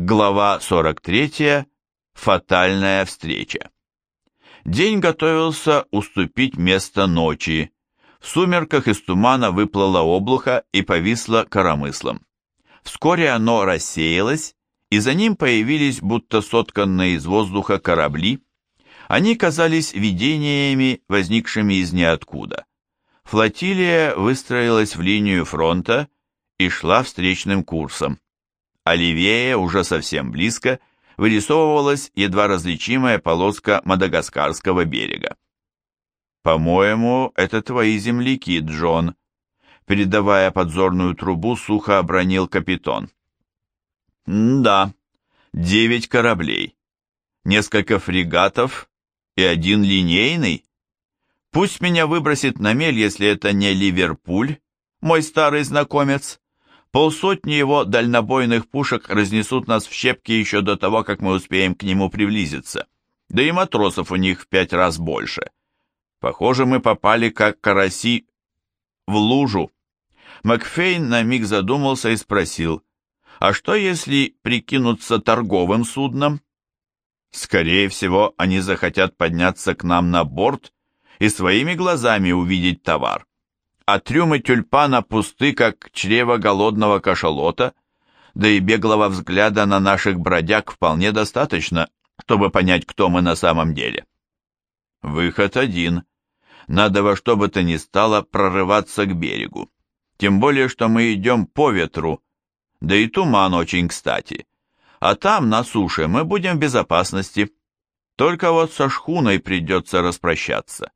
Глава 43. Фатальная встреча. День готовился уступить место ночи. В сумерках из тумана выплыло облако и повисло коромыслом. Вскоре оно рассеялось, и за ним появились будто сотканные из воздуха корабли. Они казались видениями, возникшими из ниоткуда. Флотилия выстроилась в линию фронта и шла встречным курсом. А левее, уже совсем близко, вырисовывалась едва различимая полоска Мадагаскарского берега. «По-моему, это твои земляки, Джон», передавая подзорную трубу, сухо обронил капитан. «Да, девять кораблей, несколько фрегатов и один линейный. Пусть меня выбросит на мель, если это не Ливерпуль, мой старый знакомец. Полсотни его дальнобойных пушек разнесут нас в щепки еще до того, как мы успеем к нему приблизиться. Да и матросов у них в пять раз больше. Похоже, мы попали, как караси, в лужу. Макфейн на миг задумался и спросил, а что если прикинуться торговым судном? Скорее всего, они захотят подняться к нам на борт и своими глазами увидеть товар а трюмы тюльпана пусты, как чрево голодного кашалота, да и беглого взгляда на наших бродяг вполне достаточно, чтобы понять, кто мы на самом деле. Выход один. Надо во что бы то ни стало прорываться к берегу. Тем более, что мы идем по ветру, да и туман очень кстати. А там, на суше, мы будем в безопасности. Только вот со шхуной придется распрощаться.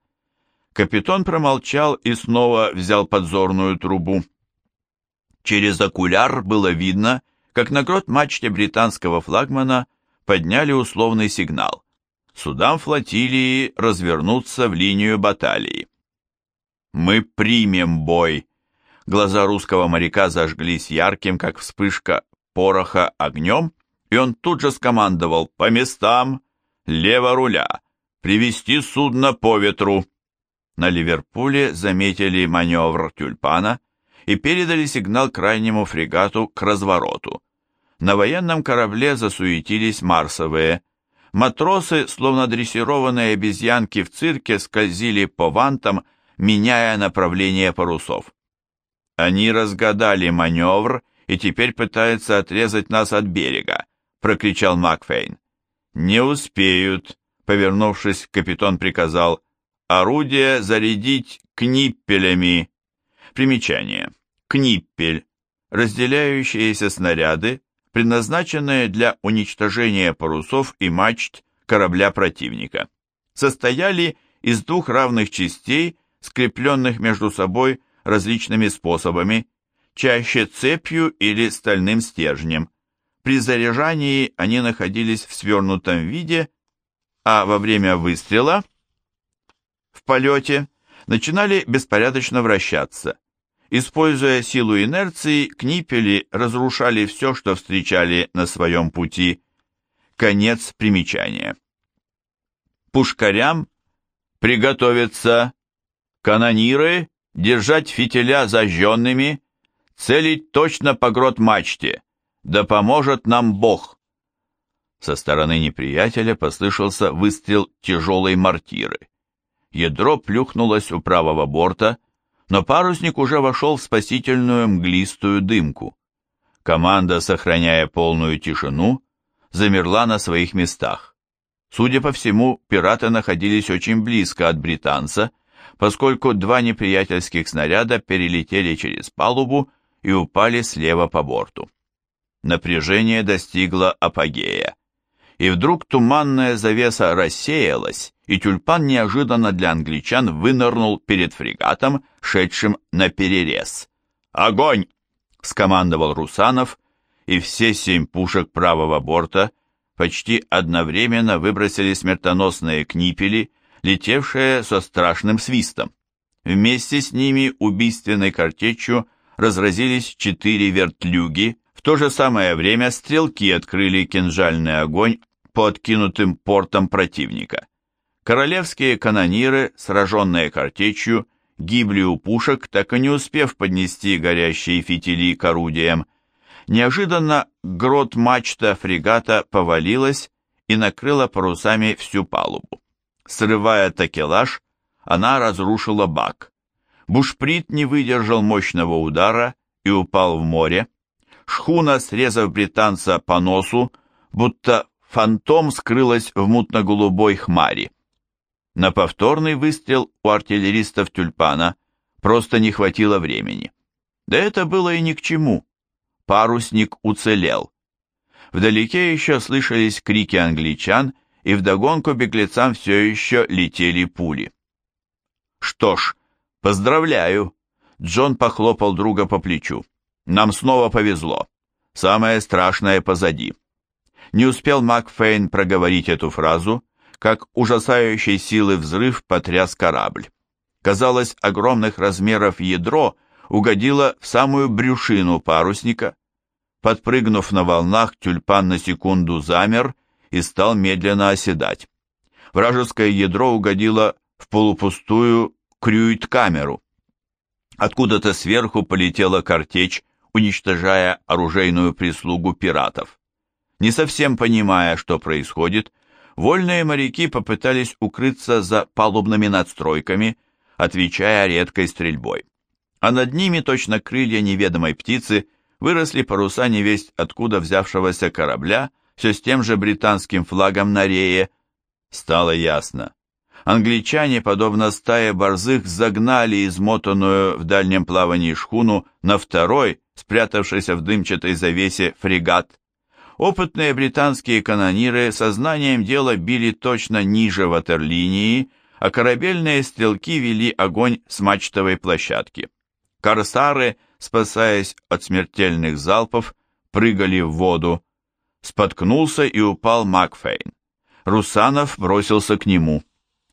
Капитан промолчал и снова взял подзорную трубу. Через окуляр было видно, как на грот мачте британского флагмана подняли условный сигнал. Судам флотилии развернуться в линию баталии. «Мы примем бой!» Глаза русского моряка зажглись ярким, как вспышка пороха огнем, и он тут же скомандовал «По местам! Лево руля! Привести судно по ветру!» На Ливерпуле заметили маневр тюльпана и передали сигнал крайнему фрегату к развороту. На военном корабле засуетились марсовые. Матросы, словно дрессированные обезьянки в цирке, скользили по вантам, меняя направление парусов. Они разгадали маневр и теперь пытаются отрезать нас от берега, прокричал Макфейн. Не успеют, повернувшись, капитан приказал Орудие зарядить книппелями. Примечание. Книппель. Разделяющиеся снаряды, предназначенные для уничтожения парусов и мачт корабля противника. Состояли из двух равных частей, скрепленных между собой различными способами, чаще цепью или стальным стержнем. При заряжании они находились в свернутом виде, а во время выстрела в полете начинали беспорядочно вращаться. Используя силу инерции, книпели разрушали все, что встречали на своем пути. Конец примечания. Пушкарям приготовиться, канониры держать фитиля зажженными, целить точно по грот мачте, да поможет нам Бог. Со стороны неприятеля послышался выстрел тяжелой мортиры. Ядро плюхнулось у правого борта, но парусник уже вошел в спасительную мглистую дымку. Команда, сохраняя полную тишину, замерла на своих местах. Судя по всему, пираты находились очень близко от британца, поскольку два неприятельских снаряда перелетели через палубу и упали слева по борту. Напряжение достигло апогея и вдруг туманная завеса рассеялась, и тюльпан неожиданно для англичан вынырнул перед фрегатом, шедшим на перерез. «Огонь!» — скомандовал Русанов, и все семь пушек правого борта почти одновременно выбросили смертоносные книпели, летевшие со страшным свистом. Вместе с ними убийственной картечью разразились четыре вертлюги, в то же самое время стрелки открыли кинжальный огонь по откинутым портам противника. Королевские канониры, сраженные картечью, гибли у пушек, так и не успев поднести горящие фитили к орудиям. Неожиданно грот-мачта фрегата повалилась и накрыла парусами всю палубу. Срывая такелаж, она разрушила бак. Бушприт не выдержал мощного удара и упал в море. Шхуна, срезав британца по носу, будто фантом скрылась в мутно-голубой хмари. На повторный выстрел у артиллеристов тюльпана просто не хватило времени. Да это было и ни к чему. Парусник уцелел. Вдалеке еще слышались крики англичан, и вдогонку беглецам все еще летели пули. «Что ж, поздравляю!» Джон похлопал друга по плечу. «Нам снова повезло. Самое страшное позади». Не успел Макфейн проговорить эту фразу, как ужасающей силы взрыв потряс корабль. Казалось, огромных размеров ядро угодило в самую брюшину парусника. Подпрыгнув на волнах, тюльпан на секунду замер и стал медленно оседать. Вражеское ядро угодило в полупустую крюит-камеру. Откуда-то сверху полетела картечь, уничтожая оружейную прислугу пиратов. Не совсем понимая, что происходит, вольные моряки попытались укрыться за палубными надстройками, отвечая редкой стрельбой. А над ними, точно крылья неведомой птицы, выросли паруса невесть откуда взявшегося корабля, все с тем же британским флагом на рее. Стало ясно. Англичане, подобно стае борзых, загнали измотанную в дальнем плавании шхуну на второй, спрятавшийся в дымчатой завесе, фрегат. Опытные британские канониры сознанием дела били точно ниже ватерлинии, а корабельные стрелки вели огонь с мачтовой площадки. Корсары, спасаясь от смертельных залпов, прыгали в воду. Споткнулся и упал Макфейн. Русанов бросился к нему.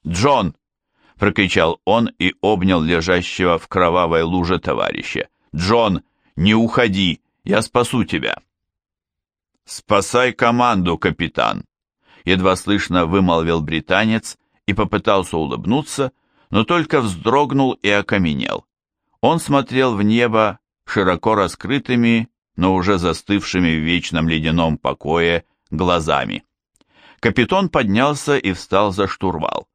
«Джон!» — прокричал он и обнял лежащего в кровавой луже товарища. «Джон, не уходи! Я спасу тебя!» «Спасай команду, капитан!» Едва слышно вымолвил британец и попытался улыбнуться, но только вздрогнул и окаменел. Он смотрел в небо широко раскрытыми, но уже застывшими в вечном ледяном покое глазами. Капитан поднялся и встал за штурвал.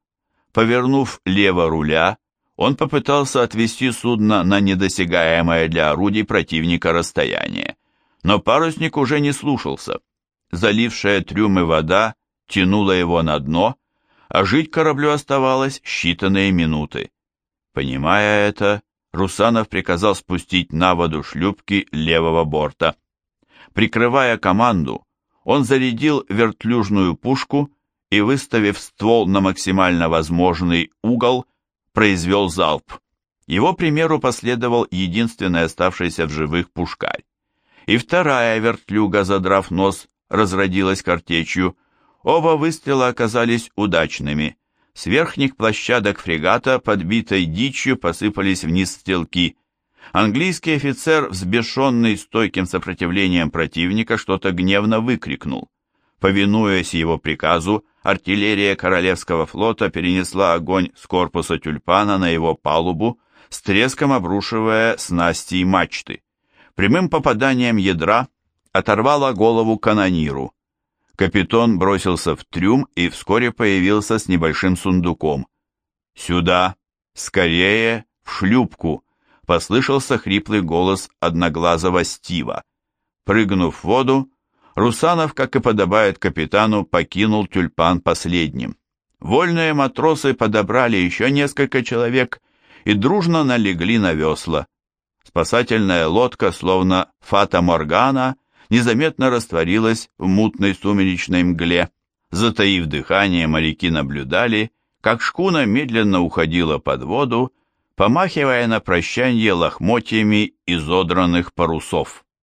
Повернув лево руля, он попытался отвести судно на недосягаемое для орудий противника расстояние но парусник уже не слушался. Залившая трюмы вода тянула его на дно, а жить кораблю оставалось считанные минуты. Понимая это, Русанов приказал спустить на воду шлюпки левого борта. Прикрывая команду, он зарядил вертлюжную пушку и, выставив ствол на максимально возможный угол, произвел залп. Его примеру последовал единственный оставшийся в живых пушкарь и вторая вертлюга, задрав нос, разродилась картечью. Оба выстрела оказались удачными. С верхних площадок фрегата, подбитой дичью, посыпались вниз стрелки. Английский офицер, взбешенный стойким сопротивлением противника, что-то гневно выкрикнул. Повинуясь его приказу, артиллерия Королевского флота перенесла огонь с корпуса тюльпана на его палубу, с треском обрушивая снасти и мачты прямым попаданием ядра оторвало голову канониру. Капитан бросился в трюм и вскоре появился с небольшим сундуком. «Сюда! Скорее! В шлюпку!» — послышался хриплый голос одноглазого Стива. Прыгнув в воду, Русанов, как и подобает капитану, покинул тюльпан последним. Вольные матросы подобрали еще несколько человек и дружно налегли на весла. Спасательная лодка, словно фата-моргана, незаметно растворилась в мутной сумеречной мгле. Затаив дыхание, моряки наблюдали, как шкуна медленно уходила под воду, помахивая на прощанье лохмотьями изодранных парусов.